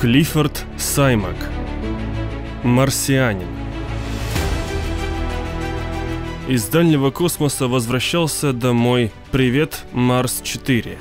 Клиффорд Саймак. Марсианин. Из дальнего космоса возвращался домой. «Привет, Марс-4»,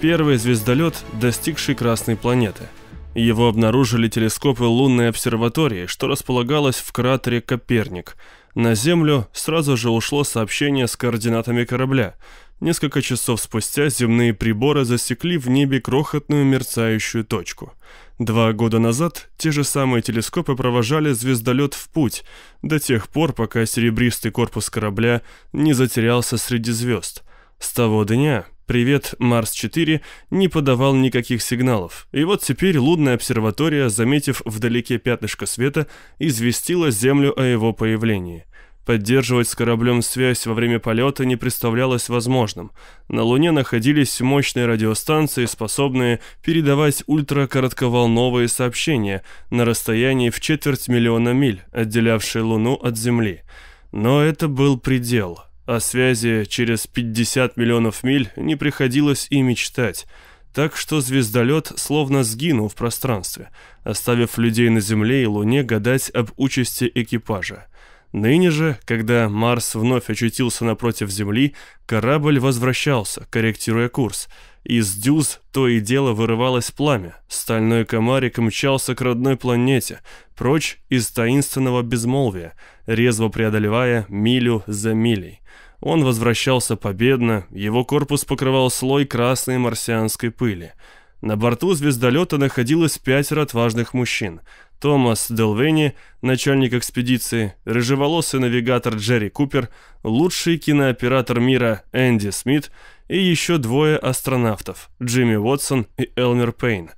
первый звездолет, достигший Красной планеты. Его обнаружили телескопы лунной обсерватории, что располагалось в кратере Коперник. На Землю сразу же ушло сообщение с координатами корабля – Несколько часов спустя земные приборы засекли в небе крохотную мерцающую точку. Два года назад те же самые телескопы провожали звездолет в путь, до тех пор, пока серебристый корпус корабля не затерялся среди звезд. С того дня «Привет, Марс-4» не подавал никаких сигналов, и вот теперь лунная обсерватория, заметив вдалеке пятнышко света, известила Землю о его появлении – Поддерживать с кораблем связь во время полета не представлялось возможным. На Луне находились мощные радиостанции, способные передавать ультракоротковолновые сообщения на расстоянии в четверть миллиона миль, отделявшие Луну от Земли. Но это был предел. О связи через 50 миллионов миль не приходилось и мечтать. Так что звездолет словно сгинул в пространстве, оставив людей на Земле и Луне гадать об участи экипажа. Ныне же, когда Марс вновь очутился напротив Земли, корабль возвращался, корректируя курс. Из дюз то и дело вырывалось пламя. Стальной комарик мчался к родной планете, прочь из таинственного безмолвия, резво преодолевая милю за милей. Он возвращался победно, его корпус покрывал слой красной марсианской пыли. На борту звездолета находилось пятеро отважных мужчин – Томас Делвени, начальник экспедиции, рыжеволосый навигатор Джерри Купер, лучший кинооператор мира Энди Смит и еще двое астронавтов Джимми Уотсон и Элмер Пейн,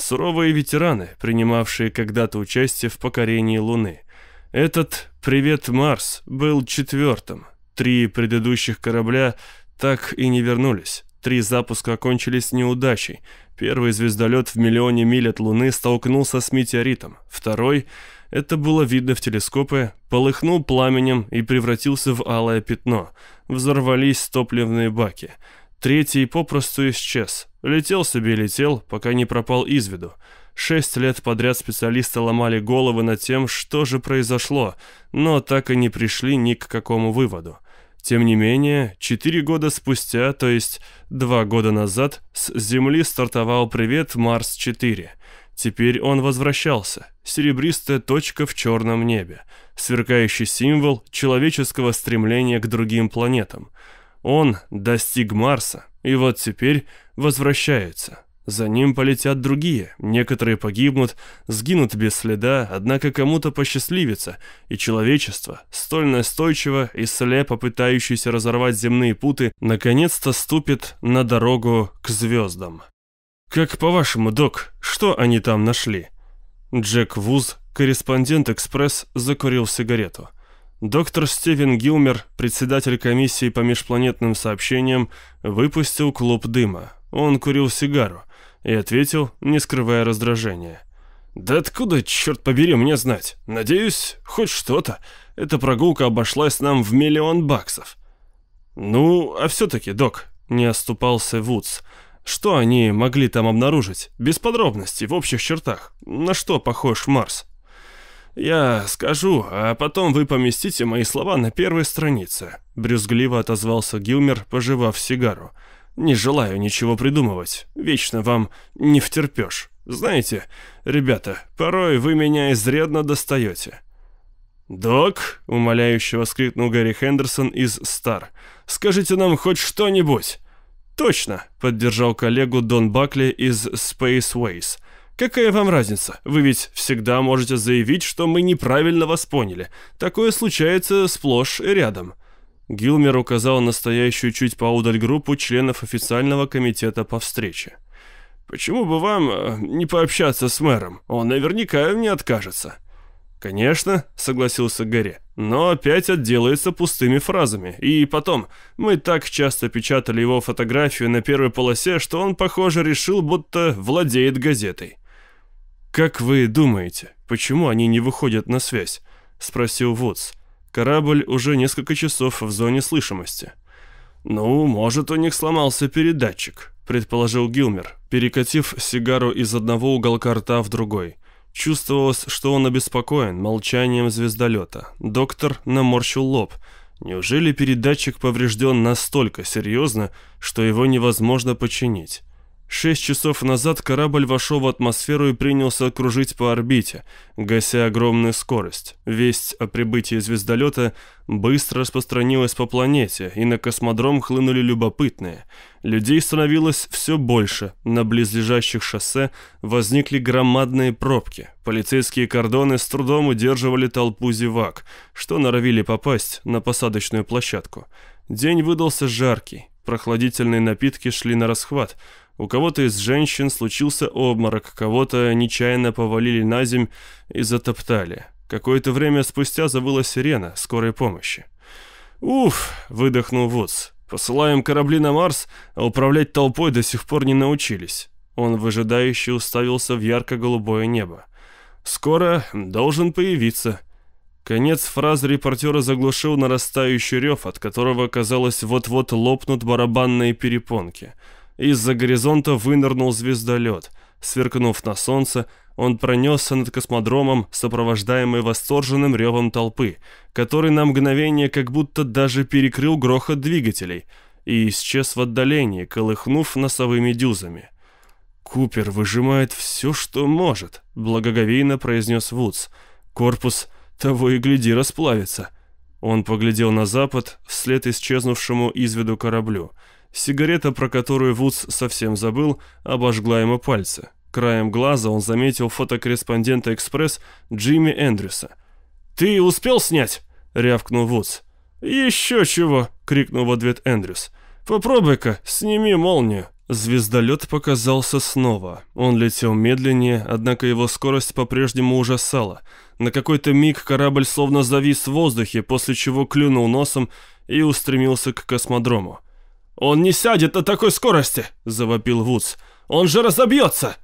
суровые ветераны, принимавшие когда-то участие в покорении Луны. Этот «Привет, Марс» был четвертым. Три предыдущих корабля так и не вернулись. Три запуска окончились неудачей – Первый звездолет в миллионе миль от Луны столкнулся с метеоритом. Второй, это было видно в телескопы, полыхнул пламенем и превратился в алое пятно. Взорвались топливные баки. Третий попросту исчез. Летел себе летел, пока не пропал из виду. Шесть лет подряд специалисты ломали головы над тем, что же произошло, но так и не пришли ни к какому выводу. Тем не менее, четыре года спустя, то есть два года назад, с Земли стартовал «Привет, Марс-4». Теперь он возвращался. Серебристая точка в черном небе. Сверкающий символ человеческого стремления к другим планетам. Он достиг Марса, и вот теперь возвращается. За ним полетят другие, некоторые погибнут, сгинут без следа, однако кому-то посчастливится, и человечество, столь настойчиво и слепо пытающееся разорвать земные путы, наконец-то ступит на дорогу к звездам. «Как по-вашему, док, что они там нашли?» Джек Вуз, корреспондент «Экспресс», закурил сигарету. Доктор Стивен Гилмер, председатель комиссии по межпланетным сообщениям, выпустил клуб дыма. Он курил сигару и ответил, не скрывая раздражения. «Да откуда, черт побери, мне знать? Надеюсь, хоть что-то. Эта прогулка обошлась нам в миллион баксов». «Ну, а все-таки, док», — не оступался Вудс, — «что они могли там обнаружить? Без подробностей, в общих чертах. На что похож Марс?» «Я скажу, а потом вы поместите мои слова на первой странице», — брюзгливо отозвался Гилмер, пожевав сигару. Не желаю ничего придумывать. Вечно вам не втерпешь. Знаете, ребята, порой вы меня изрядно достаете». «Док», — умоляюще воскликнул Гарри Хендерсон из «Стар», — «скажите нам хоть что-нибудь». «Точно», — поддержал коллегу Дон Бакли из Spaceways. «Какая вам разница? Вы ведь всегда можете заявить, что мы неправильно вас поняли. Такое случается сплошь и рядом». Гилмер указал на стоящую чуть поудаль группу членов официального комитета по встрече. «Почему бы вам э, не пообщаться с мэром? Он наверняка не откажется». «Конечно», — согласился Гэри, — «но опять отделается пустыми фразами. И потом, мы так часто печатали его фотографию на первой полосе, что он, похоже, решил, будто владеет газетой». «Как вы думаете, почему они не выходят на связь?» — спросил Вудс. Корабль уже несколько часов в зоне слышимости. Ну, может, у них сломался передатчик. предположил Гилмер, перекатив сигару из одного уголка рта в другой. Чувствовалось, что он обеспокоен молчанием звездолета. Доктор наморщил лоб. Неужели передатчик поврежден настолько серьезно, что его невозможно починить? Шесть часов назад корабль вошел в атмосферу и принялся кружить по орбите, гася огромную скорость. Весть о прибытии звездолета быстро распространилась по планете, и на космодром хлынули любопытные. Людей становилось все больше, на близлежащих шоссе возникли громадные пробки. Полицейские кордоны с трудом удерживали толпу зевак, что норовили попасть на посадочную площадку. День выдался жаркий, прохладительные напитки шли на расхват – у кого-то из женщин случился обморок, кого-то нечаянно повалили на земь и затоптали. Какое-то время спустя завыла сирена скорой помощи. «Уф!» — выдохнул Вудс. «Посылаем корабли на Марс, а управлять толпой до сих пор не научились». Он выжидающе уставился в ярко-голубое небо. «Скоро должен появиться». Конец фразы репортера заглушил нарастающий рев, от которого, казалось, вот-вот лопнут барабанные перепонки — из-за горизонта вынырнул звездолет. Сверкнув на солнце, он пронесся над космодромом, сопровождаемый восторженным ревом толпы, который на мгновение как будто даже перекрыл грохот двигателей и исчез в отдалении, колыхнув носовыми дюзами. «Купер выжимает все, что может», — благоговейно произнес Вудс. «Корпус того и гляди расплавится». Он поглядел на запад, вслед исчезнувшему из виду кораблю — Сигарета, про которую Вудс совсем забыл, обожгла ему пальцы. Краем глаза он заметил фотокорреспондента «Экспресс» Джимми Эндрюса. «Ты успел снять?» — рявкнул Вудс. «Еще чего!» — крикнул в ответ Эндрюс. «Попробуй-ка, сними молнию». Звездолет показался снова. Он летел медленнее, однако его скорость по-прежнему ужасала. На какой-то миг корабль словно завис в воздухе, после чего клюнул носом и устремился к космодрому. «Он не сядет на такой скорости!» – завопил Вудс. «Он же разобьется!»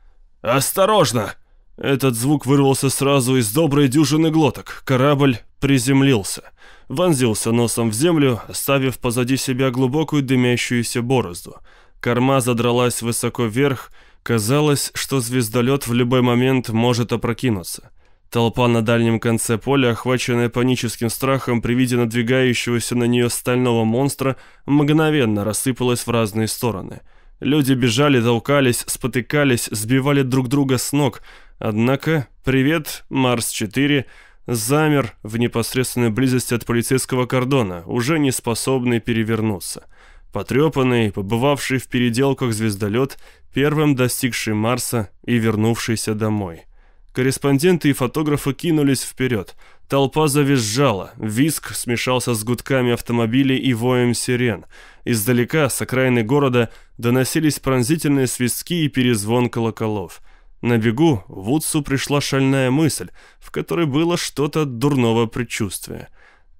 «Осторожно!» Этот звук вырвался сразу из доброй дюжины глоток. Корабль приземлился. Вонзился носом в землю, оставив позади себя глубокую дымящуюся борозду. Корма задралась высоко вверх. Казалось, что звездолет в любой момент может опрокинуться. Толпа на дальнем конце поля, охваченная паническим страхом при виде надвигающегося на нее стального монстра, мгновенно рассыпалась в разные стороны. Люди бежали, толкались, спотыкались, сбивали друг друга с ног. Однако «Привет, Марс-4» замер в непосредственной близости от полицейского кордона, уже не способный перевернуться. Потрепанный, побывавший в переделках звездолет, первым достигший Марса и вернувшийся домой. Корреспонденты и фотографы кинулись вперед. Толпа завизжала, виск смешался с гудками автомобилей и воем сирен. Издалека, с окраины города, доносились пронзительные свистки и перезвон колоколов. На бегу Вудсу пришла шальная мысль, в которой было что-то дурного предчувствия.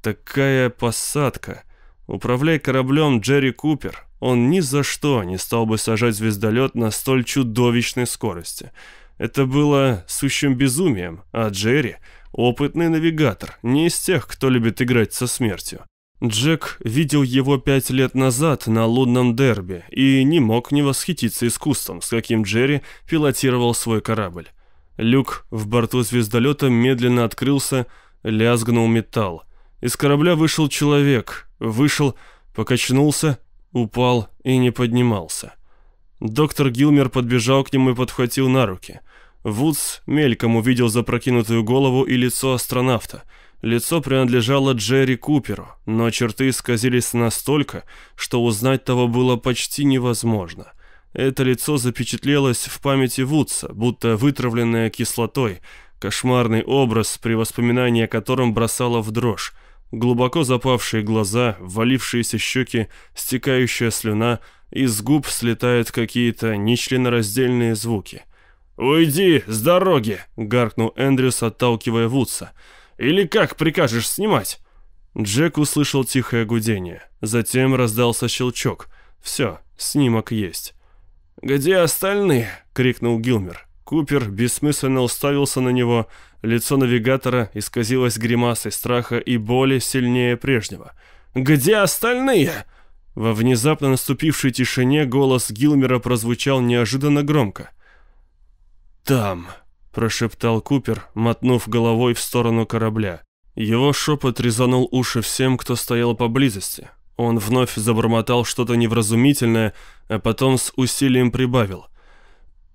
Такая посадка. Управляя кораблем Джерри Купер, он ни за что не стал бы сажать звездолет на столь чудовищной скорости — это было сущим безумием, а Джерри — опытный навигатор, не из тех, кто любит играть со смертью. Джек видел его пять лет назад на лунном дерби и не мог не восхититься искусством, с каким Джерри пилотировал свой корабль. Люк в борту звездолета медленно открылся, лязгнул металл. Из корабля вышел человек, вышел, покачнулся, упал и не поднимался. Доктор Гилмер подбежал к нему и подхватил на руки. Вудс мельком увидел запрокинутую голову и лицо астронавта. Лицо принадлежало Джерри Куперу, но черты исказились настолько, что узнать того было почти невозможно. Это лицо запечатлелось в памяти Вудса, будто вытравленное кислотой, кошмарный образ, при воспоминании о котором бросало в дрожь. Глубоко запавшие глаза, валившиеся щеки, стекающая слюна, из губ слетают какие-то нечленораздельные звуки. «Уйди с дороги!» — гаркнул Эндрюс, отталкивая Вудса. «Или как прикажешь снимать?» Джек услышал тихое гудение. Затем раздался щелчок. «Все, снимок есть». «Где остальные?» — крикнул Гилмер. Купер бессмысленно уставился на него. Лицо навигатора исказилось гримасой страха и боли сильнее прежнего. «Где остальные?» Во внезапно наступившей тишине голос Гилмера прозвучал неожиданно громко. «Там», — прошептал Купер, мотнув головой в сторону корабля. Его шепот резанул уши всем, кто стоял поблизости. Он вновь забормотал что-то невразумительное, а потом с усилием прибавил.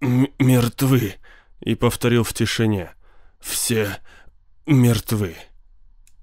«Мертвы», и повторил в тишине. «Все мертвы».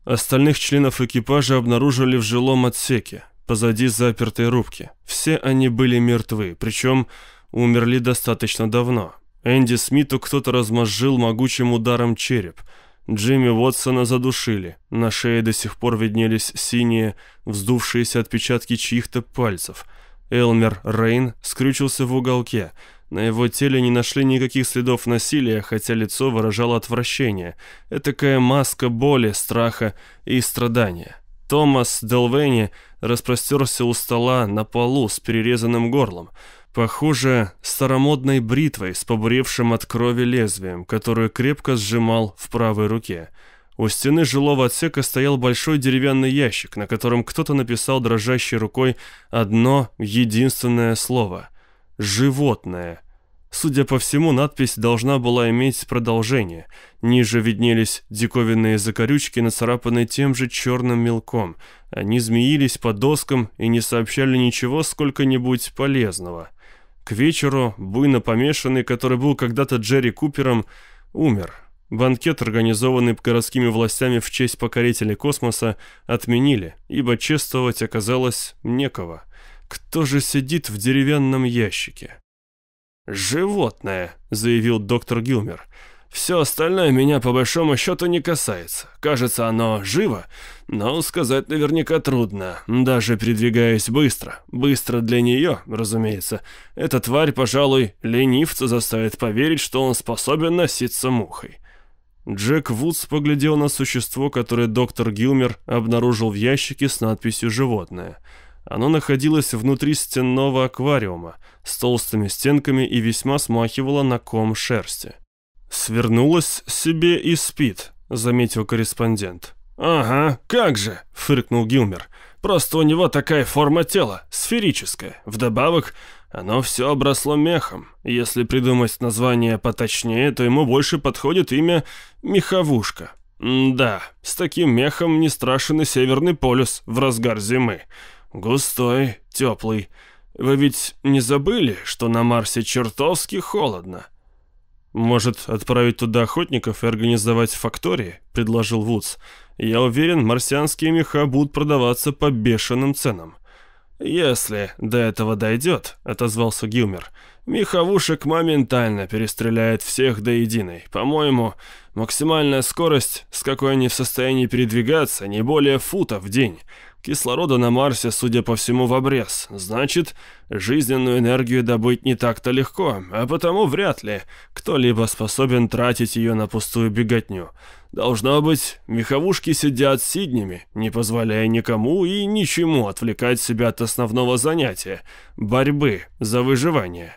Остальных членов экипажа обнаружили в жилом отсеке, позади запертой рубки. Все они были мертвы, причем умерли достаточно давно. Энди Смиту кто-то размозжил могучим ударом череп. Джимми Уотсона задушили. На шее до сих пор виднелись синие, вздувшиеся отпечатки чьих-то пальцев. Элмер Рейн скрючился в уголке. На его теле не нашли никаких следов насилия, хотя лицо выражало отвращение. Этакая маска боли, страха и страдания. Томас Делвени распростерся у стола на полу с перерезанным горлом. Похоже, старомодной бритвой с побуревшим от крови лезвием, которую крепко сжимал в правой руке. У стены жилого отсека стоял большой деревянный ящик, на котором кто-то написал дрожащей рукой одно единственное слово «Животное». Судя по всему, надпись должна была иметь продолжение. Ниже виднелись диковинные закорючки, нацарапанные тем же черным мелком. Они змеились по доскам и не сообщали ничего сколько-нибудь полезного. К вечеру буйно помешанный, который был когда-то Джерри Купером, умер. Банкет, организованный городскими властями в честь покорителей космоса, отменили, ибо чествовать оказалось некого. Кто же сидит в деревянном ящике? «Животное», — заявил доктор Гилмер. «Все остальное меня по большому счету не касается. Кажется, оно живо, но сказать наверняка трудно, даже передвигаясь быстро. Быстро для нее, разумеется. Эта тварь, пожалуй, ленивца заставит поверить, что он способен носиться мухой». Джек Вудс поглядел на существо, которое доктор Гилмер обнаружил в ящике с надписью «Животное». Оно находилось внутри стенного аквариума, с толстыми стенками и весьма смахивало на ком шерсти. «Свернулась себе и спит», — заметил корреспондент. «Ага, как же», — фыркнул Гилмер. «Просто у него такая форма тела, сферическая. Вдобавок, оно все обросло мехом. Если придумать название поточнее, то ему больше подходит имя «меховушка». Да, с таким мехом не страшен и Северный полюс в разгар зимы. Густой, теплый. Вы ведь не забыли, что на Марсе чертовски холодно? Может, отправить туда охотников и организовать фактории? Предложил Вудс. Я уверен, марсианские меха будут продаваться по бешеным ценам. «Если до этого дойдет», — отозвался Гилмер, — «меховушек моментально перестреляет всех до единой. По-моему, максимальная скорость, с какой они в состоянии передвигаться, не более фута в день. Кислорода на Марсе, судя по всему, в обрез. Значит, жизненную энергию добыть не так-то легко, а потому вряд ли кто-либо способен тратить ее на пустую беготню. Должно быть, меховушки сидят сиднями, не позволяя никому и ничему отвлекать себя от основного занятия – борьбы за выживание.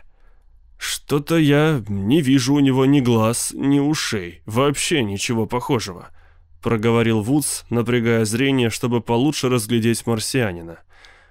Что-то я не вижу у него ни глаз, ни ушей, вообще ничего похожего проговорил Вудс, напрягая зрение, чтобы получше разглядеть марсианина.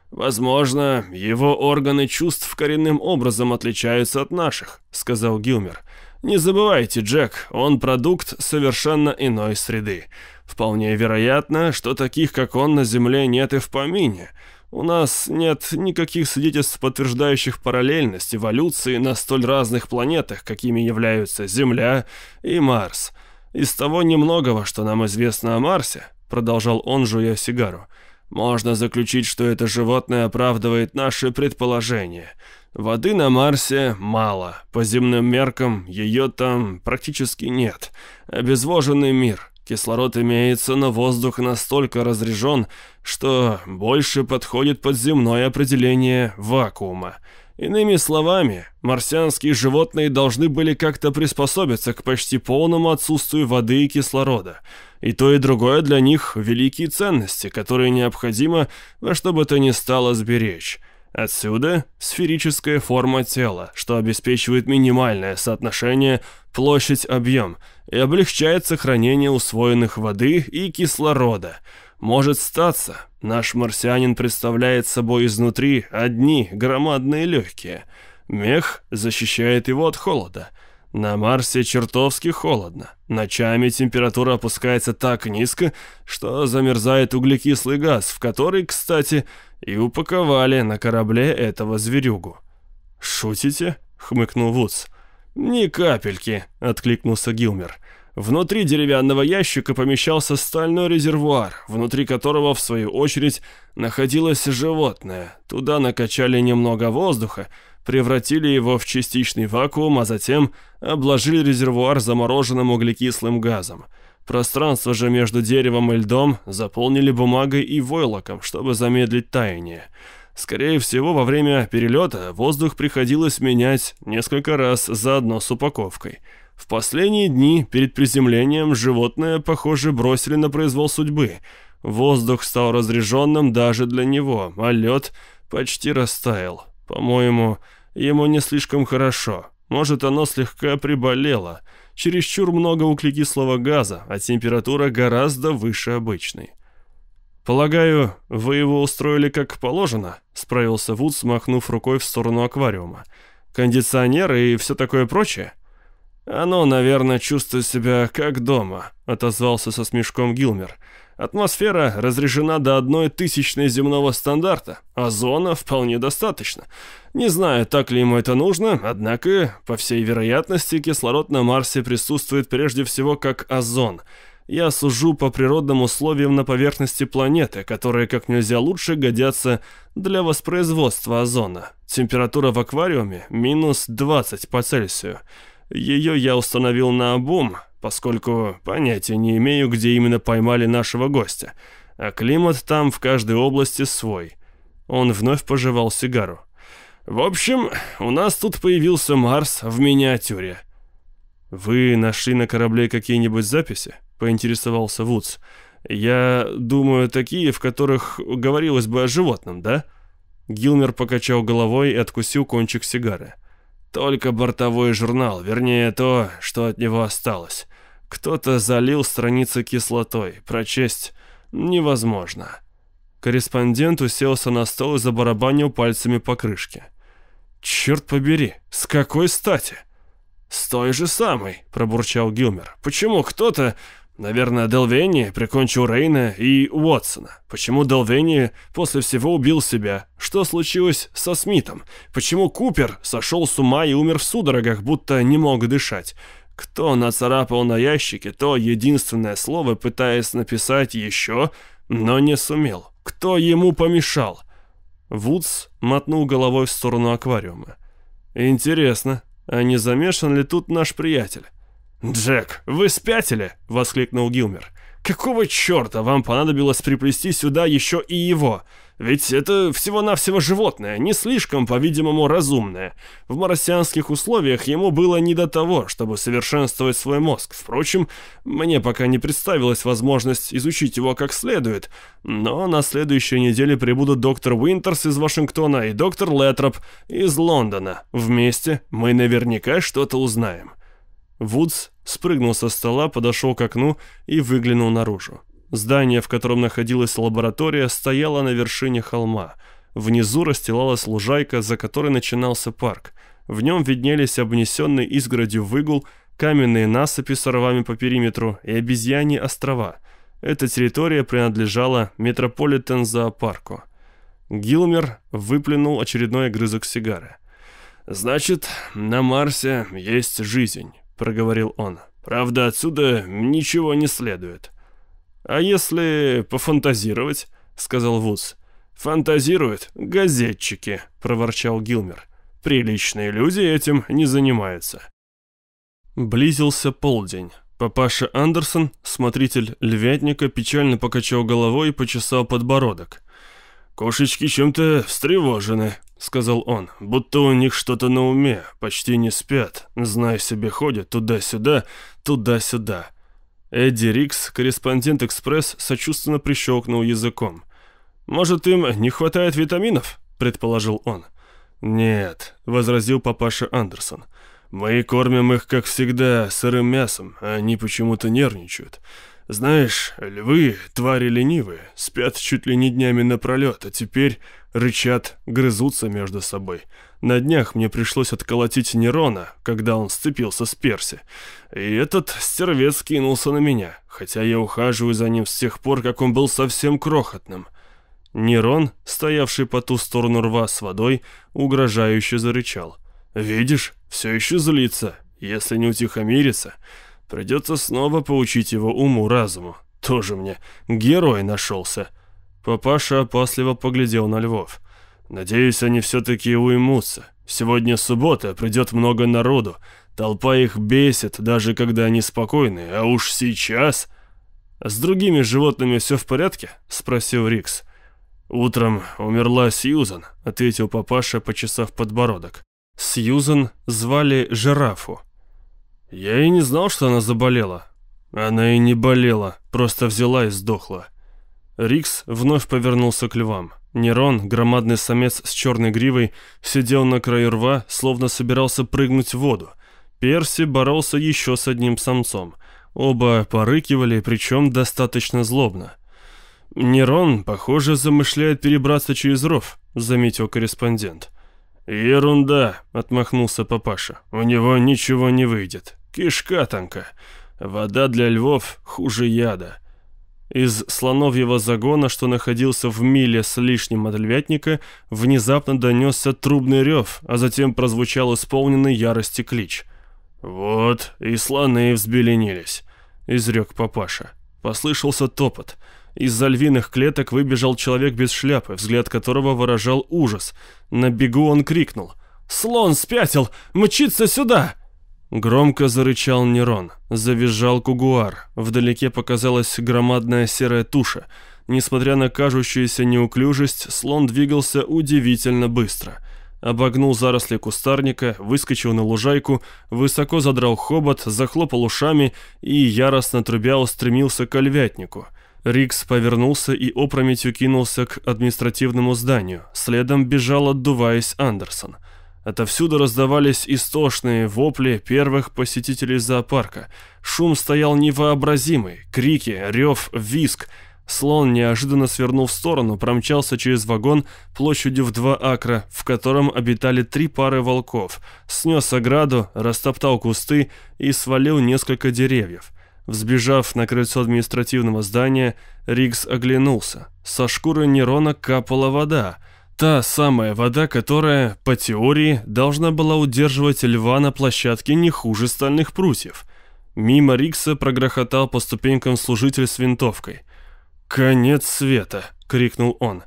«Возможно, его органы чувств коренным образом отличаются от наших», — сказал Гилмер. «Не забывайте, Джек, он продукт совершенно иной среды. Вполне вероятно, что таких, как он, на Земле нет и в помине. У нас нет никаких свидетельств, подтверждающих параллельность эволюции на столь разных планетах, какими являются Земля и Марс. «Из того немногого, что нам известно о Марсе», — продолжал он, жуя сигару, «можно заключить, что это животное оправдывает наши предположения. Воды на Марсе мало, по земным меркам ее там практически нет. Обезвоженный мир». Кислород имеется, но воздух настолько разрежен, что больше подходит под земное определение вакуума. Иными словами, марсианские животные должны были как-то приспособиться к почти полному отсутствию воды и кислорода. И то, и другое для них великие ценности, которые необходимо во что бы то ни стало сберечь. Отсюда сферическая форма тела, что обеспечивает минимальное соотношение площадь-объем и облегчает сохранение усвоенных воды и кислорода – Может статься, наш марсианин представляет собой изнутри одни громадные легкие. Мех защищает его от холода. На Марсе чертовски холодно. Ночами температура опускается так низко, что замерзает углекислый газ, в который, кстати, и упаковали на корабле этого зверюгу. «Шутите?» — хмыкнул Вудс. «Ни капельки», — откликнулся Гилмер. Внутри деревянного ящика помещался стальной резервуар, внутри которого, в свою очередь, находилось животное. Туда накачали немного воздуха, превратили его в частичный вакуум, а затем обложили резервуар замороженным углекислым газом. Пространство же между деревом и льдом заполнили бумагой и войлоком, чтобы замедлить таяние. Скорее всего, во время перелета воздух приходилось менять несколько раз заодно с упаковкой – в последние дни перед приземлением животное, похоже, бросили на произвол судьбы. Воздух стал разреженным даже для него, а лед почти растаял. По-моему, ему не слишком хорошо. Может, оно слегка приболело. Чересчур много углекислого газа, а температура гораздо выше обычной. «Полагаю, вы его устроили как положено?» — справился Вуд, смахнув рукой в сторону аквариума. «Кондиционер и все такое прочее?» «Оно, наверное, чувствует себя как дома», — отозвался со смешком Гилмер. «Атмосфера разрежена до одной тысячной земного стандарта, а зона вполне достаточно. Не знаю, так ли ему это нужно, однако, по всей вероятности, кислород на Марсе присутствует прежде всего как озон. Я сужу по природным условиям на поверхности планеты, которые как нельзя лучше годятся для воспроизводства озона. Температура в аквариуме минус 20 по Цельсию». Ее я установил на обум, поскольку понятия не имею, где именно поймали нашего гостя. А климат там в каждой области свой. Он вновь пожевал сигару. В общем, у нас тут появился Марс в миниатюре. Вы нашли на корабле какие-нибудь записи? Поинтересовался Вудс. Я думаю, такие, в которых говорилось бы о животном, да? Гилмер покачал головой и откусил кончик сигары. Только бортовой журнал, вернее то, что от него осталось. Кто-то залил страницы кислотой, прочесть невозможно. Корреспондент уселся на стол и забарабанил пальцами по крышке. «Черт побери, с какой стати?» «С той же самой», — пробурчал Гилмер. «Почему кто-то Наверное, Делвени прикончил Рейна и Уотсона. Почему Делвени после всего убил себя? Что случилось со Смитом? Почему Купер сошел с ума и умер в судорогах, будто не мог дышать? Кто нацарапал на ящике то единственное слово, пытаясь написать еще, но не сумел? Кто ему помешал? Вудс мотнул головой в сторону аквариума. «Интересно, а не замешан ли тут наш приятель?» «Джек, вы спятили?» — воскликнул Гилмер. «Какого черта вам понадобилось приплести сюда еще и его? Ведь это всего-навсего животное, не слишком, по-видимому, разумное. В марсианских условиях ему было не до того, чтобы совершенствовать свой мозг. Впрочем, мне пока не представилась возможность изучить его как следует. Но на следующей неделе прибудут доктор Уинтерс из Вашингтона и доктор Летроп из Лондона. Вместе мы наверняка что-то узнаем». Вудс спрыгнул со стола, подошел к окну и выглянул наружу. Здание, в котором находилась лаборатория, стояло на вершине холма. Внизу расстилалась лужайка, за которой начинался парк. В нем виднелись обнесенные изгородью выгул, каменные насыпи с рвами по периметру и обезьяньи острова. Эта территория принадлежала Метрополитен-зоопарку. Гилмер выплюнул очередной огрызок сигары. «Значит, на Марсе есть жизнь». — проговорил он. «Правда, отсюда ничего не следует». «А если пофантазировать?» — сказал Вудс. «Фантазируют газетчики», — проворчал Гилмер. «Приличные люди этим не занимаются». Близился полдень. Папаша Андерсон, смотритель львятника, печально покачал головой и почесал подбородок. «Кошечки чем-то встревожены», — сказал он, — «будто у них что-то на уме, почти не спят, знай себе ходят туда-сюда, туда-сюда». Эдди Рикс, корреспондент «Экспресс», сочувственно прищелкнул языком. «Может, им не хватает витаминов?» — предположил он. «Нет», — возразил папаша Андерсон. «Мы кормим их, как всегда, сырым мясом, а они почему-то нервничают. Знаешь, львы, твари ленивые, спят чуть ли не днями напролет, а теперь рычат, грызутся между собой. На днях мне пришлось отколотить Нерона, когда он сцепился с Перси. И этот стервец кинулся на меня, хотя я ухаживаю за ним с тех пор, как он был совсем крохотным. Нерон, стоявший по ту сторону рва с водой, угрожающе зарычал. «Видишь, все еще злится. Если не утихомирится, Придется снова поучить его уму-разуму. Тоже мне герой нашелся. Папаша опасливо поглядел на львов. Надеюсь, они все-таки уймутся. Сегодня суббота, придет много народу. Толпа их бесит, даже когда они спокойны. А уж сейчас... «С другими животными все в порядке?» — спросил Рикс. «Утром умерла Сьюзан», — ответил папаша, почесав подбородок. Сьюзан звали Жирафу. Я и не знал, что она заболела. Она и не болела, просто взяла и сдохла. Рикс вновь повернулся к львам. Нерон, громадный самец с черной гривой, сидел на краю рва, словно собирался прыгнуть в воду. Перси боролся еще с одним самцом. Оба порыкивали, причем достаточно злобно. «Нерон, похоже, замышляет перебраться через ров», — заметил корреспондент. «Ерунда», — отмахнулся папаша. «У него ничего не выйдет. Кишка танка. Вода для львов хуже яда». Из слоновьего загона, что находился в миле с лишним от львятника, внезапно донесся трубный рев, а затем прозвучал исполненный ярости клич. «Вот, и слоны взбеленились», — изрек папаша. Послышался топот — из-за львиных клеток выбежал человек без шляпы, взгляд которого выражал ужас. На бегу он крикнул. «Слон спятил! Мчится сюда!» Громко зарычал Нерон. Завизжал кугуар. Вдалеке показалась громадная серая туша. Несмотря на кажущуюся неуклюжесть, слон двигался удивительно быстро. Обогнул заросли кустарника, выскочил на лужайку, высоко задрал хобот, захлопал ушами и, яростно трубя, устремился к ольвятнику. Рикс повернулся и опрометью кинулся к административному зданию. Следом бежал, отдуваясь, Андерсон. Отовсюду раздавались истошные вопли первых посетителей зоопарка. Шум стоял невообразимый. Крики, рев, виск. Слон, неожиданно свернув в сторону, промчался через вагон площадью в два акра, в котором обитали три пары волков, снес ограду, растоптал кусты и свалил несколько деревьев. Взбежав на крыльцо административного здания, Ригс оглянулся. Со шкуры Нерона капала вода. Та самая вода, которая, по теории, должна была удерживать льва на площадке не хуже стальных прутьев. Мимо Рикса прогрохотал по ступенькам служитель с винтовкой. «Конец света!» — крикнул он.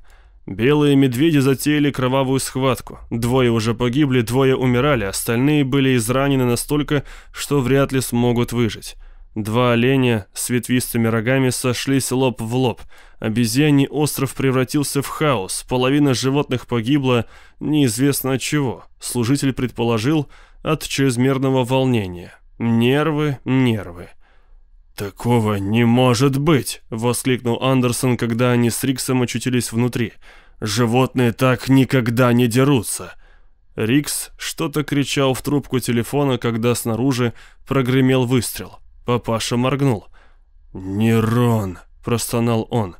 Белые медведи затеяли кровавую схватку. Двое уже погибли, двое умирали, остальные были изранены настолько, что вряд ли смогут выжить. Два оленя с ветвистыми рогами сошлись лоб в лоб. Обезьяний остров превратился в хаос. Половина животных погибла неизвестно от чего. Служитель предположил от чрезмерного волнения. Нервы, нервы. «Такого не может быть!» — воскликнул Андерсон, когда они с Риксом очутились внутри. «Животные так никогда не дерутся!» Рикс что-то кричал в трубку телефона, когда снаружи прогремел выстрел. Папаша моргнул. «Нерон», — простонал он.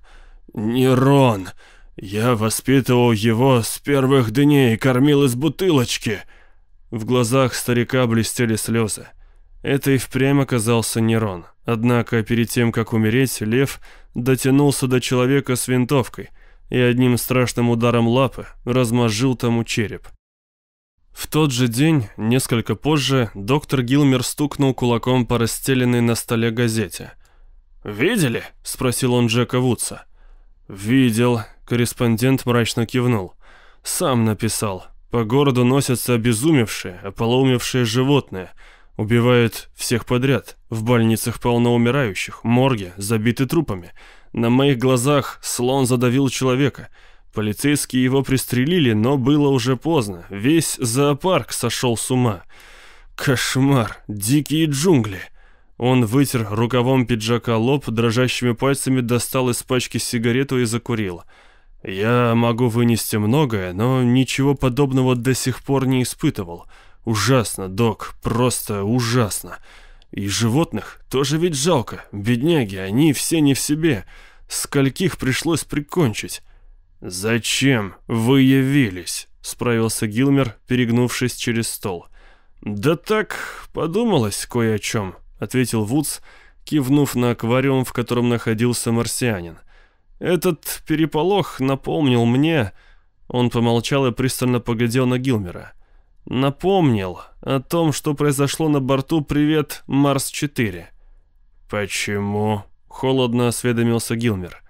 «Нерон! Я воспитывал его с первых дней, кормил из бутылочки!» В глазах старика блестели слезы. Это и впрямь оказался Нерон. Однако перед тем, как умереть, лев дотянулся до человека с винтовкой и одним страшным ударом лапы размозжил тому череп. В тот же день, несколько позже, доктор Гилмер стукнул кулаком по расстеленной на столе газете. «Видели?» — спросил он Джека Вудса. «Видел», — корреспондент мрачно кивнул. «Сам написал. По городу носятся обезумевшие, ополоумевшие животные. Убивают всех подряд. В больницах полно умирающих, морги забиты трупами. На моих глазах слон задавил человека». Полицейские его пристрелили, но было уже поздно. Весь зоопарк сошел с ума. Кошмар, дикие джунгли. Он вытер рукавом пиджака лоб, дрожащими пальцами достал из пачки сигарету и закурил. Я могу вынести многое, но ничего подобного до сих пор не испытывал. Ужасно, док, просто ужасно. И животных тоже ведь жалко. Бедняги, они все не в себе. Скольких пришлось прикончить. «Зачем вы явились?» — справился Гилмер, перегнувшись через стол. «Да так, подумалось кое о чем», — ответил Вудс, кивнув на аквариум, в котором находился марсианин. «Этот переполох напомнил мне...» Он помолчал и пристально поглядел на Гилмера. «Напомнил о том, что произошло на борту «Привет, Марс-4». «Почему?» — холодно осведомился Гилмер.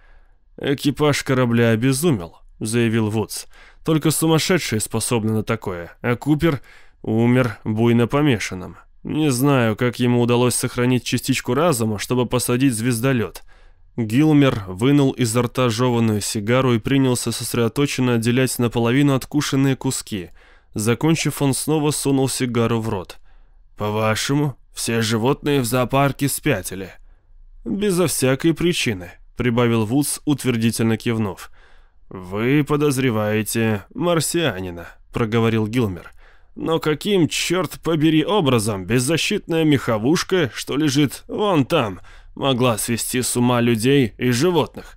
«Экипаж корабля обезумел», — заявил Вудс. «Только сумасшедшие способны на такое, а Купер умер буйно помешанным. Не знаю, как ему удалось сохранить частичку разума, чтобы посадить звездолет». Гилмер вынул изо рта жеванную сигару и принялся сосредоточенно отделять наполовину откушенные куски. Закончив, он снова сунул сигару в рот. «По-вашему, все животные в зоопарке спятили?» «Безо всякой причины», — прибавил Вудс, утвердительно кивнув. «Вы подозреваете марсианина», — проговорил Гилмер. «Но каким, черт побери, образом беззащитная меховушка, что лежит вон там, — могла свести с ума людей и животных.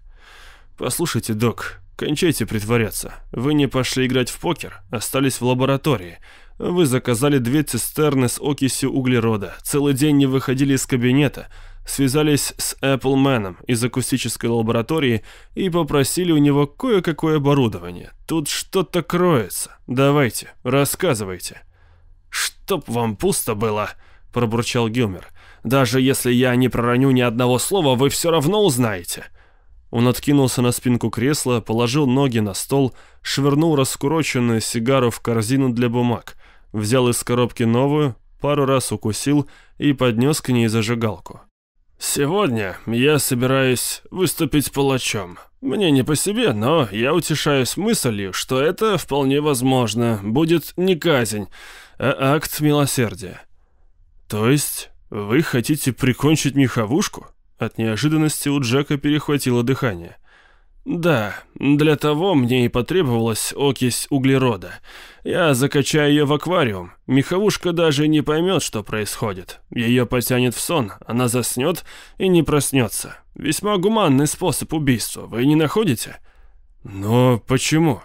Послушайте, док, кончайте притворяться. Вы не пошли играть в покер, остались в лаборатории. Вы заказали две цистерны с окисью углерода, целый день не выходили из кабинета, связались с Appleman из акустической лаборатории и попросили у него кое-какое оборудование. Тут что-то кроется. Давайте, рассказывайте. «Чтоб вам пусто было», — пробурчал Гилмер. Даже если я не пророню ни одного слова, вы все равно узнаете». Он откинулся на спинку кресла, положил ноги на стол, швырнул раскуроченную сигару в корзину для бумаг, взял из коробки новую, пару раз укусил и поднес к ней зажигалку. «Сегодня я собираюсь выступить палачом. Мне не по себе, но я утешаюсь мыслью, что это вполне возможно, будет не казнь, а акт милосердия». «То есть «Вы хотите прикончить меховушку?» От неожиданности у Джека перехватило дыхание. «Да, для того мне и потребовалась окись углерода. Я закачаю ее в аквариум. Меховушка даже не поймет, что происходит. Ее потянет в сон, она заснет и не проснется. Весьма гуманный способ убийства, вы не находите?» «Но почему?»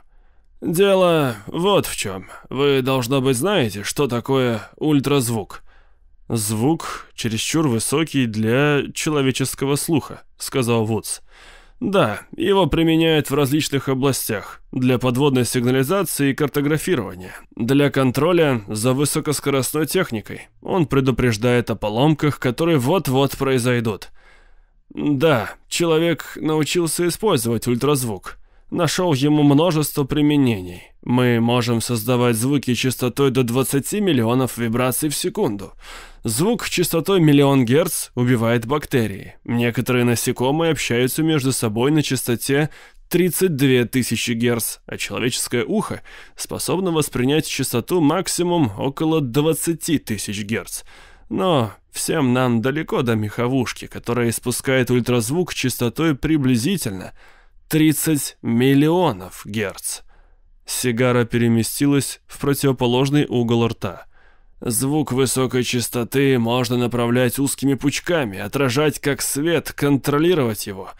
«Дело вот в чем. Вы, должно быть, знаете, что такое ультразвук». «Звук чересчур высокий для человеческого слуха», — сказал Вудс. «Да, его применяют в различных областях. Для подводной сигнализации и картографирования. Для контроля за высокоскоростной техникой. Он предупреждает о поломках, которые вот-вот произойдут. Да, человек научился использовать ультразвук нашел ему множество применений. Мы можем создавать звуки частотой до 20 миллионов вибраций в секунду. Звук частотой миллион герц убивает бактерии. Некоторые насекомые общаются между собой на частоте 32 тысячи герц, а человеческое ухо способно воспринять частоту максимум около 20 тысяч герц. Но всем нам далеко до меховушки, которая испускает ультразвук частотой приблизительно – 30 миллионов герц. Сигара переместилась в противоположный угол рта. Звук высокой частоты можно направлять узкими пучками, отражать как свет, контролировать его.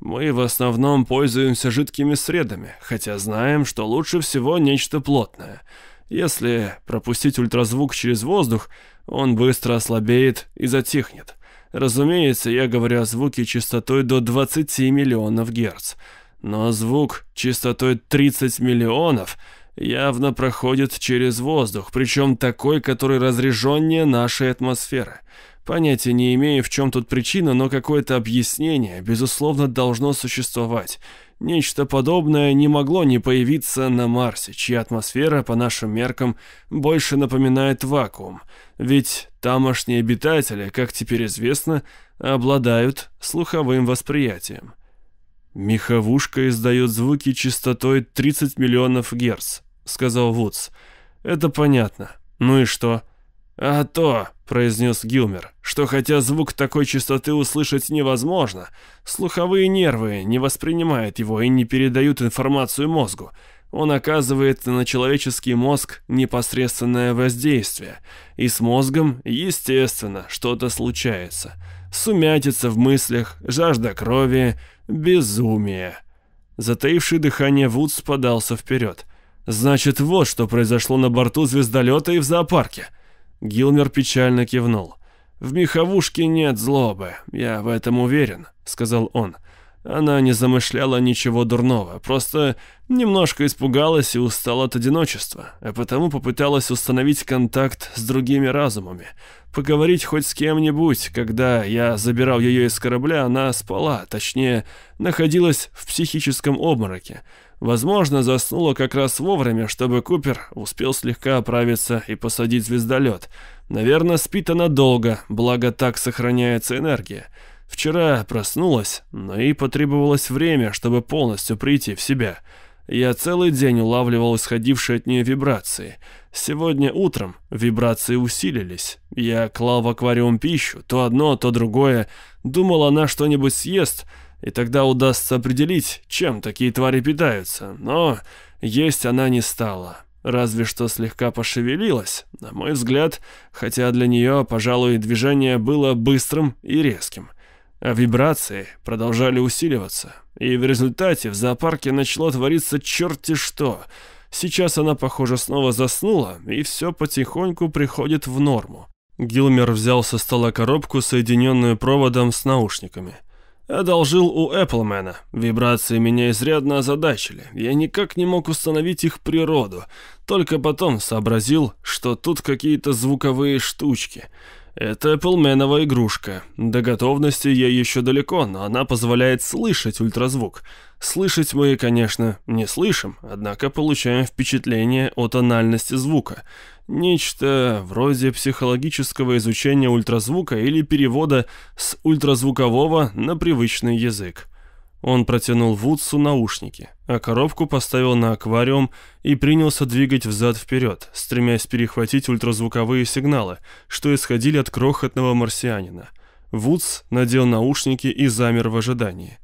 Мы в основном пользуемся жидкими средами, хотя знаем, что лучше всего нечто плотное. Если пропустить ультразвук через воздух, он быстро ослабеет и затихнет. Разумеется, я говорю о звуке частотой до 20 миллионов герц. Но звук частотой 30 миллионов явно проходит через воздух, причем такой, который разреженнее нашей атмосферы. Понятия не имею, в чем тут причина, но какое-то объяснение, безусловно, должно существовать. Нечто подобное не могло не появиться на Марсе, чья атмосфера, по нашим меркам, больше напоминает вакуум. Ведь тамошние обитатели, как теперь известно, обладают слуховым восприятием. «Меховушка издает звуки частотой 30 миллионов герц», — сказал Вудс. «Это понятно. Ну и что?» «А то», — произнес Гилмер, — «что хотя звук такой частоты услышать невозможно, слуховые нервы не воспринимают его и не передают информацию мозгу. Он оказывает на человеческий мозг непосредственное воздействие, и с мозгом, естественно, что-то случается. Сумятица в мыслях, жажда крови, безумие. Затаивший дыхание Вудс подался вперед. «Значит, вот что произошло на борту звездолета и в зоопарке». Гилмер печально кивнул. «В меховушке нет злобы, я в этом уверен», — сказал он. Она не замышляла ничего дурного, просто немножко испугалась и устала от одиночества, а потому попыталась установить контакт с другими разумами. Поговорить хоть с кем-нибудь, когда я забирал ее из корабля, она спала, точнее, находилась в психическом обмороке. Возможно, заснула как раз вовремя, чтобы Купер успел слегка оправиться и посадить звездолет. Наверное, спит она долго, благо так сохраняется энергия. Вчера проснулась, но и потребовалось время, чтобы полностью прийти в себя. Я целый день улавливал исходившие от нее вибрации. Сегодня утром вибрации усилились. Я клал в аквариум пищу, то одно, то другое. Думал, она что-нибудь съест, и тогда удастся определить, чем такие твари питаются. Но есть она не стала. Разве что слегка пошевелилась, на мой взгляд, хотя для нее, пожалуй, движение было быстрым и резким а вибрации продолжали усиливаться, и в результате в зоопарке начало твориться черти что. Сейчас она, похоже, снова заснула, и все потихоньку приходит в норму. Гилмер взял со стола коробку, соединенную проводом с наушниками. Одолжил у Эпплмена. Вибрации меня изрядно озадачили. Я никак не мог установить их природу. Только потом сообразил, что тут какие-то звуковые штучки. Это Эпплменова игрушка. До готовности ей еще далеко, но она позволяет слышать ультразвук. Слышать мы, конечно, не слышим, однако получаем впечатление о тональности звука. Нечто вроде психологического изучения ультразвука или перевода с ультразвукового на привычный язык. Он протянул Вудсу наушники, а коробку поставил на аквариум и принялся двигать взад-вперед, стремясь перехватить ультразвуковые сигналы, что исходили от крохотного марсианина. Вудс надел наушники и замер в ожидании.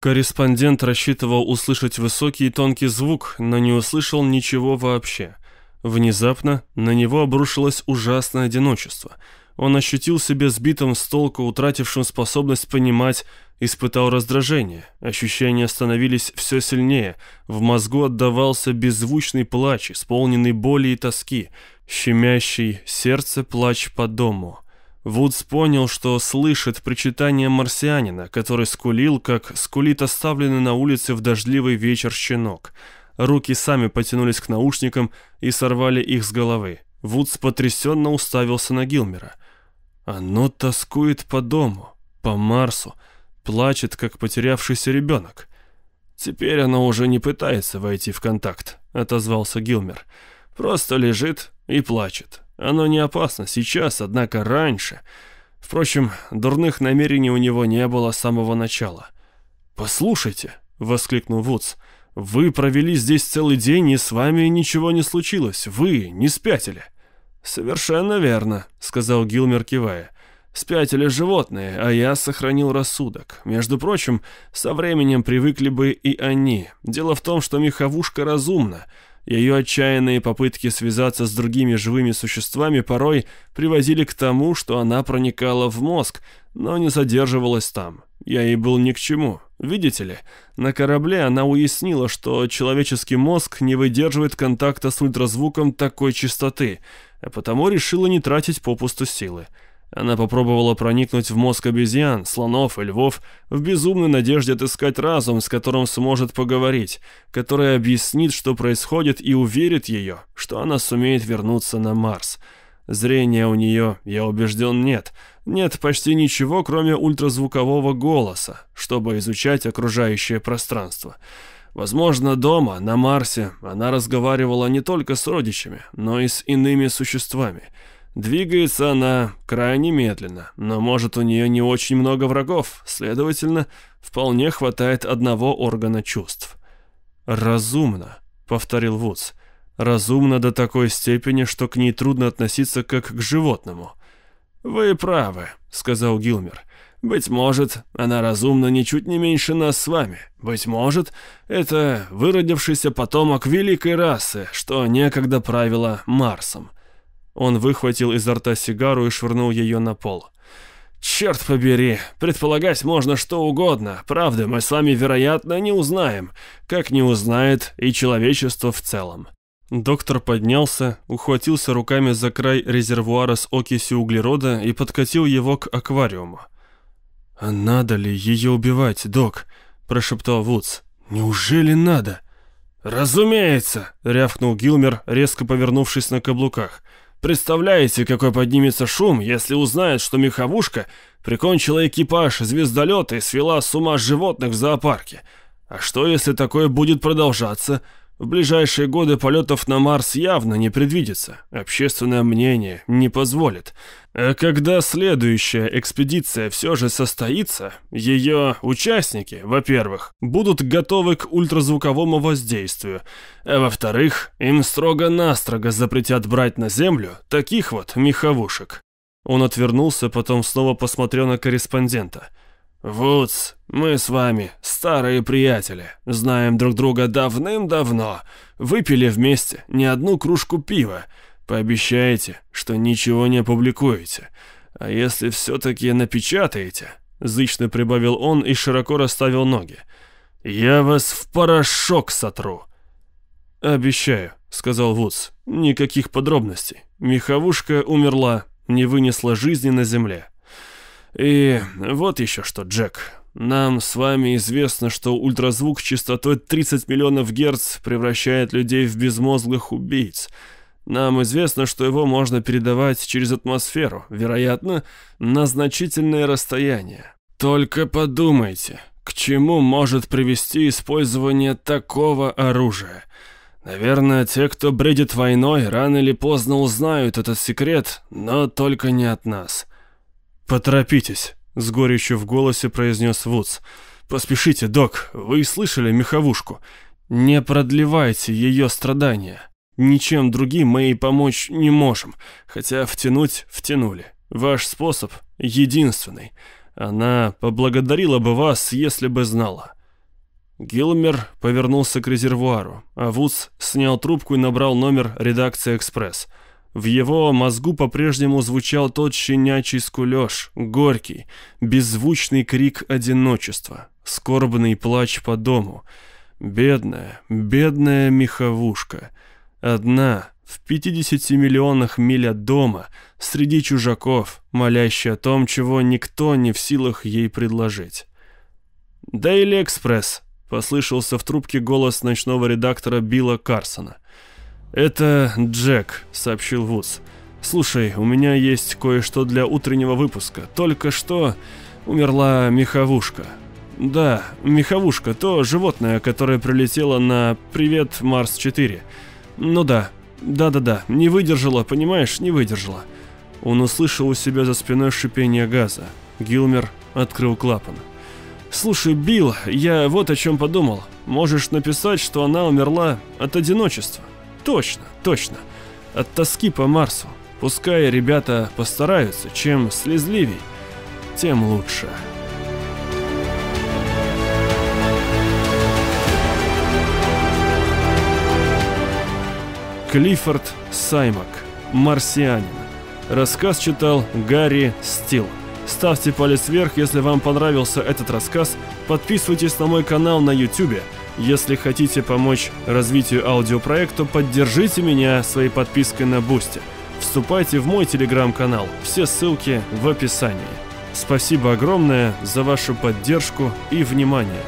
Корреспондент рассчитывал услышать высокий и тонкий звук, но не услышал ничего вообще. Внезапно на него обрушилось ужасное одиночество. Он ощутил себя сбитым с толку, утратившим способность понимать, Испытал раздражение, ощущения становились все сильнее, в мозгу отдавался беззвучный плач, исполненный боли и тоски, щемящий сердце плач по дому. Вудс понял, что слышит причитание марсианина, который скулил, как скулит оставленный на улице в дождливый вечер щенок. Руки сами потянулись к наушникам и сорвали их с головы. Вудс потрясенно уставился на Гилмера. «Оно тоскует по дому, по Марсу, Плачет, как потерявшийся ребенок. «Теперь она уже не пытается войти в контакт», — отозвался Гилмер. «Просто лежит и плачет. Оно не опасно сейчас, однако раньше. Впрочем, дурных намерений у него не было с самого начала». «Послушайте», — воскликнул Вудс, — «вы провели здесь целый день, и с вами ничего не случилось. Вы не спятили». «Совершенно верно», — сказал Гилмер, кивая. Спятили животные, а я сохранил рассудок. Между прочим, со временем привыкли бы и они. Дело в том, что меховушка разумна. Ее отчаянные попытки связаться с другими живыми существами порой приводили к тому, что она проникала в мозг, но не задерживалась там. Я ей был ни к чему. Видите ли, на корабле она уяснила, что человеческий мозг не выдерживает контакта с ультразвуком такой частоты, а потому решила не тратить попусту силы. Она попробовала проникнуть в мозг обезьян, слонов и львов в безумной надежде отыскать разум, с которым сможет поговорить, который объяснит, что происходит и уверит ее, что она сумеет вернуться на Марс. Зрения у нее, я убежден, нет. Нет почти ничего, кроме ультразвукового голоса, чтобы изучать окружающее пространство. Возможно, дома, на Марсе, она разговаривала не только с родичами, но и с иными существами – Двигается она крайне медленно, но может у нее не очень много врагов, следовательно, вполне хватает одного органа чувств. «Разумно», — повторил Вудс. «Разумно до такой степени, что к ней трудно относиться как к животному». «Вы правы», — сказал Гилмер. Быть может, она разумна ничуть не меньше нас с вами. Быть может, это выродившийся потомок великой расы, что некогда правила Марсом. Он выхватил изо рта сигару и швырнул ее на пол. «Черт побери, предполагать можно что угодно. Правда, мы с вами, вероятно, не узнаем, как не узнает и человечество в целом». Доктор поднялся, ухватился руками за край резервуара с окисью углерода и подкатил его к аквариуму. «А надо ли ее убивать, док?» – прошептал Вудс. «Неужели надо?» «Разумеется!» – рявкнул Гилмер, резко повернувшись на каблуках. «Представляете, какой поднимется шум, если узнает, что меховушка прикончила экипаж звездолета и свела с ума животных в зоопарке? А что, если такое будет продолжаться?» В ближайшие годы полетов на Марс явно не предвидится. Общественное мнение не позволит. А когда следующая экспедиция все же состоится, ее участники, во-первых, будут готовы к ультразвуковому воздействию, а во-вторых, им строго-настрого запретят брать на Землю таких вот меховушек. Он отвернулся, потом снова посмотрел на корреспондента – «Вудс, мы с вами старые приятели, знаем друг друга давным-давно, выпили вместе не одну кружку пива. Пообещаете, что ничего не опубликуете. А если все-таки напечатаете?» Зычно прибавил он и широко расставил ноги. «Я вас в порошок сотру!» «Обещаю», — сказал Вудс. «Никаких подробностей. Меховушка умерла, не вынесла жизни на земле. И вот еще что, Джек. Нам с вами известно, что ультразвук частотой 30 миллионов герц превращает людей в безмозглых убийц. Нам известно, что его можно передавать через атмосферу, вероятно, на значительное расстояние. Только подумайте, к чему может привести использование такого оружия? Наверное, те, кто бредит войной, рано или поздно узнают этот секрет, но только не от нас. «Поторопитесь», — с горечью в голосе произнес Вудс. «Поспешите, док, вы слышали меховушку. Не продлевайте ее страдания. Ничем другим мы ей помочь не можем, хотя втянуть втянули. Ваш способ единственный. Она поблагодарила бы вас, если бы знала». Гилмер повернулся к резервуару, а Вудс снял трубку и набрал номер редакции «Экспресс». В его мозгу по-прежнему звучал тот щенячий скулёж, горький, беззвучный крик одиночества, скорбный плач по дому. Бедная, бедная меховушка. Одна, в 50 миллионах миль от дома, среди чужаков, молящая о том, чего никто не в силах ей предложить. «Дейли Экспресс», — послышался в трубке голос ночного редактора Билла Карсона. «Это Джек», — сообщил Вудс. «Слушай, у меня есть кое-что для утреннего выпуска. Только что умерла меховушка». «Да, меховушка, то животное, которое прилетело на «Привет, Марс-4». Ну да, да-да-да, не выдержала, понимаешь, не выдержала». Он услышал у себя за спиной шипение газа. Гилмер открыл клапан. «Слушай, Билл, я вот о чем подумал. Можешь написать, что она умерла от одиночества. Точно, точно. От тоски по Марсу. Пускай ребята постараются, чем слезливей, тем лучше. Клиффорд Саймак. Марсианин. Рассказ читал Гарри Стил. Ставьте палец вверх, если вам понравился этот рассказ. Подписывайтесь на мой канал на YouTube – если хотите помочь развитию аудиопроекта, поддержите меня своей подпиской на Boosty. Вступайте в мой телеграм-канал, все ссылки в описании. Спасибо огромное за вашу поддержку и внимание.